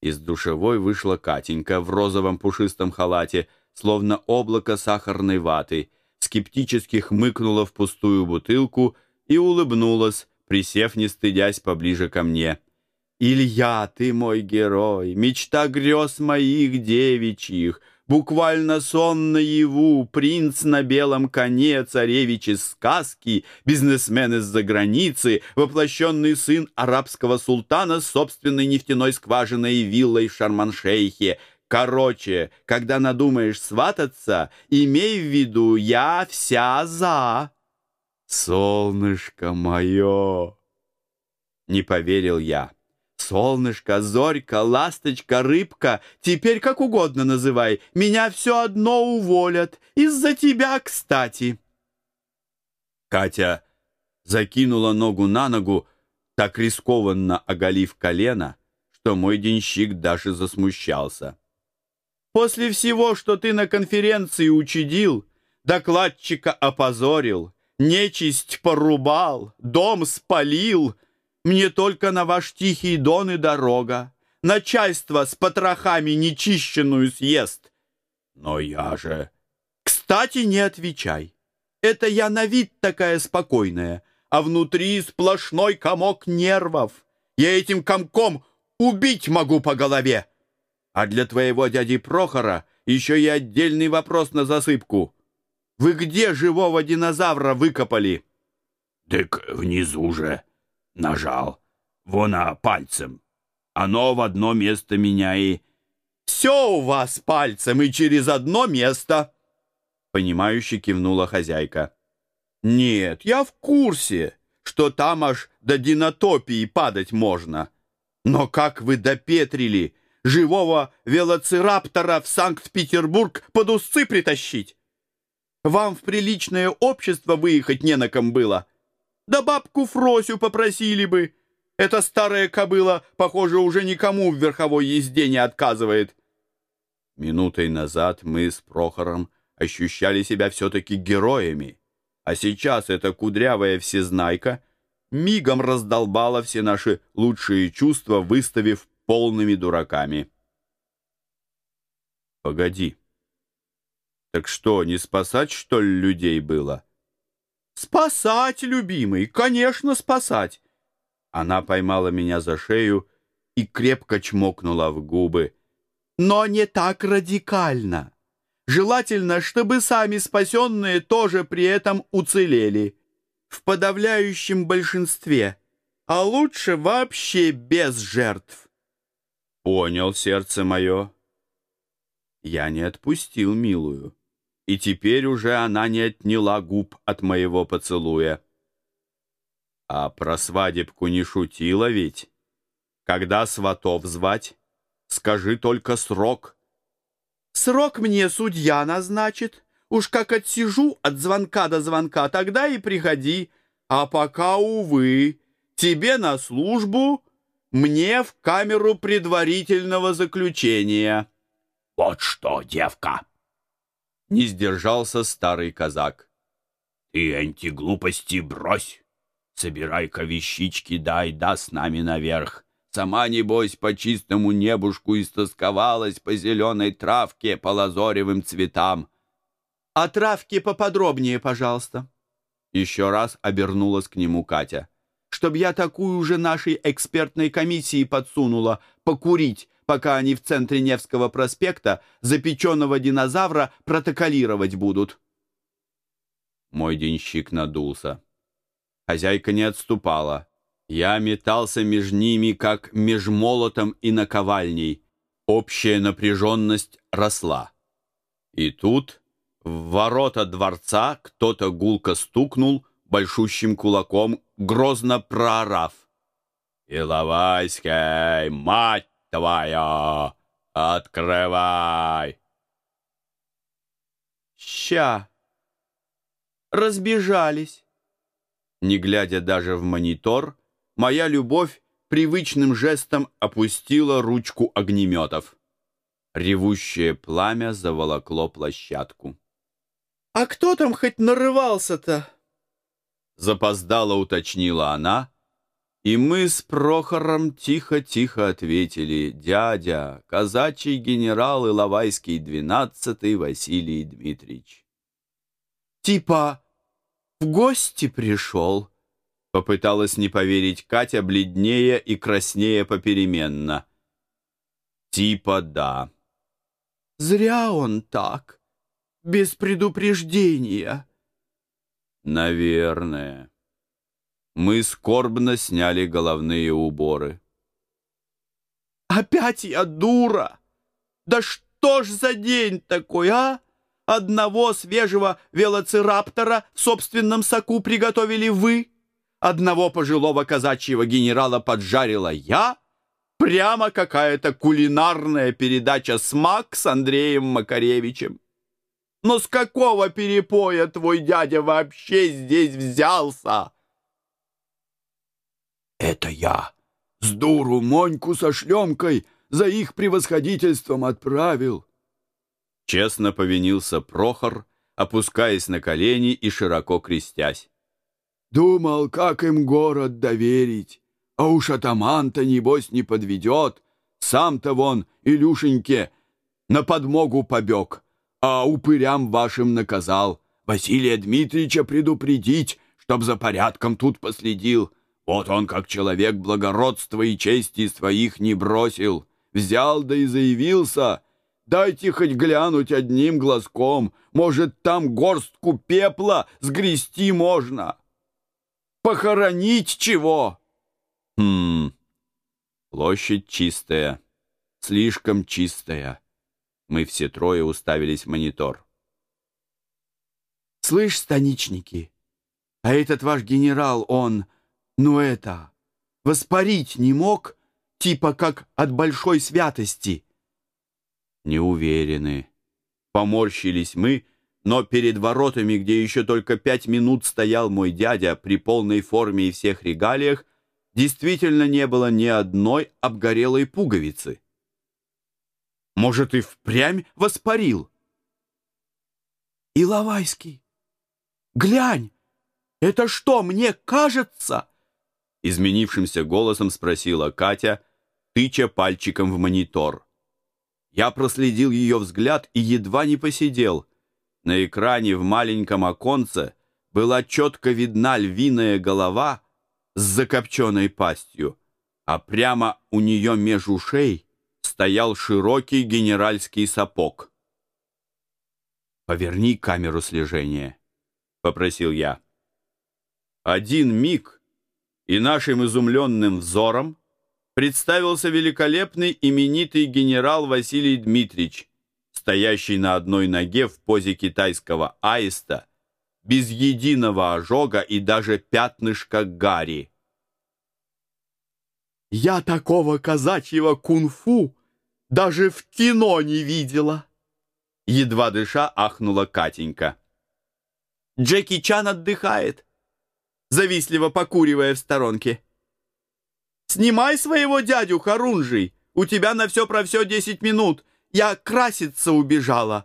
Из душевой вышла Катенька в розовом пушистом халате, словно облако сахарной ваты, скептически хмыкнула в пустую бутылку и улыбнулась, присев, не стыдясь, поближе ко мне. «Илья, ты мой герой, мечта грез моих девичьих, буквально сон наяву, принц на белом коне, царевич из сказки, бизнесмен из-за границы, воплощенный сын арабского султана с собственной нефтяной скважиной и виллой в Шарман-Шейхе. Короче, когда надумаешь свататься, имей в виду, я вся за. Солнышко мое! Не поверил я. Солнышко, зорька, ласточка, рыбка, теперь как угодно называй, меня все одно уволят, из-за тебя, кстати. Катя закинула ногу на ногу, так рискованно оголив колено, что мой денщик даже засмущался. «После всего, что ты на конференции учудил, докладчика опозорил, нечисть порубал, дом спалил», мне только на ваш тихий дон и дорога. Начальство с потрохами нечищенную съест. Но я же... Кстати, не отвечай. Это я на вид такая спокойная, а внутри сплошной комок нервов. Я этим комком убить могу по голове. А для твоего дяди Прохора еще и отдельный вопрос на засыпку. Вы где живого динозавра выкопали? — Так внизу же, Нажал. Вон, а пальцем. Оно в одно место меня и... «Все у вас пальцем и через одно место!» Понимающе кивнула хозяйка. «Нет, я в курсе, что там аж до динотопии падать можно. Но как вы допетрили живого велоцираптора в Санкт-Петербург под усы притащить? Вам в приличное общество выехать не на ком было?» Да бабку Фросю попросили бы. Эта старая кобыла, похоже, уже никому в верховой езде не отказывает. Минутой назад мы с Прохором ощущали себя все-таки героями, а сейчас эта кудрявая всезнайка мигом раздолбала все наши лучшие чувства, выставив полными дураками. Погоди. Так что, не спасать, что ли, людей было? «Спасать, любимый, конечно, спасать!» Она поймала меня за шею и крепко чмокнула в губы. «Но не так радикально. Желательно, чтобы сами спасенные тоже при этом уцелели. В подавляющем большинстве, а лучше вообще без жертв». «Понял, сердце мое». Я не отпустил милую и теперь уже она не отняла губ от моего поцелуя. А про свадебку не шутила ведь. Когда сватов звать, скажи только срок. Срок мне судья назначит. Уж как отсижу от звонка до звонка, тогда и приходи. А пока, увы, тебе на службу, мне в камеру предварительного заключения. Вот что, девка, не сдержался старый казак. «Ты антиглупости брось! Собирай-ка вещички, дай, да с нами наверх. Сама, небось, по чистому небушку истосковалась по зеленой травке, по лазоревым цветам». «А травки поподробнее, пожалуйста». Еще раз обернулась к нему Катя. «Чтоб я такую же нашей экспертной комиссии подсунула, покурить, пока они в центре Невского проспекта запеченного динозавра протоколировать будут. Мой денщик надулся. Хозяйка не отступала. Я метался между ними, как меж молотом и наковальней. Общая напряженность росла. И тут в ворота дворца кто-то гулко стукнул большущим кулаком, грозно проорав. «Иловайский, мать твоя! Открывай!» «Ща!» Разбежались. Не глядя даже в монитор, моя любовь привычным жестом опустила ручку огнеметов. Ревущее пламя заволокло площадку. «А кто там хоть нарывался-то?» Запоздало уточнила она, И мы с Прохором тихо-тихо ответили, дядя, казачий генерал Иловайский двенадцатый Василий Дмитриевич. Типа в гости пришел, попыталась не поверить Катя, бледнее и краснее попеременно. Типа да. Зря он так, без предупреждения. Наверное. Мы скорбно сняли головные уборы. Опять я дура! Да что ж за день такой, а? Одного свежего велоцираптора в собственном соку приготовили вы, одного пожилого казачьего генерала поджарила я, прямо какая-то кулинарная передача «Смак» с Андреем Макаревичем. Но с какого перепоя твой дядя вообще здесь взялся? Это я с дуру Моньку со шлемкой за их превосходительством отправил. Честно повинился Прохор, опускаясь на колени и широко крестясь. Думал, как им город доверить, а уж атаман-то, небось, не подведет. Сам-то вон, Илюшеньке, на подмогу побег, а упырям вашим наказал Василия Дмитриевича предупредить, чтоб за порядком тут последил. Вот он, как человек благородства и чести своих не бросил. Взял да и заявился. Дайте хоть глянуть одним глазком. Может, там горстку пепла сгрести можно. Похоронить чего? Хм, площадь чистая, слишком чистая. Мы все трое уставились в монитор. Слышь, станичники, а этот ваш генерал, он... Ну это, воспарить не мог, типа как от большой святости. Не уверены. Поморщились мы, но перед воротами, где еще только пять минут стоял мой дядя при полной форме и всех регалиях, действительно не было ни одной обгорелой пуговицы. Может, и впрямь воспарил? Иловайский, глянь, это что, мне кажется? Изменившимся голосом спросила Катя, тыча пальчиком в монитор. Я проследил ее взгляд и едва не посидел. На экране в маленьком оконце была четко видна львиная голова с закопченной пастью, а прямо у нее меж ушей стоял широкий генеральский сапог. «Поверни камеру слежения», — попросил я. Один миг, и нашим изумленным взором представился великолепный именитый генерал Василий Дмитриевич, стоящий на одной ноге в позе китайского аиста, без единого ожога и даже пятнышка гари. «Я такого казачьего кунг-фу даже в кино не видела!» Едва дыша ахнула Катенька. «Джеки Чан отдыхает завистливо покуривая в сторонке. «Снимай своего дядю, Харунжий! У тебя на все про все десять минут! Я краситься убежала!»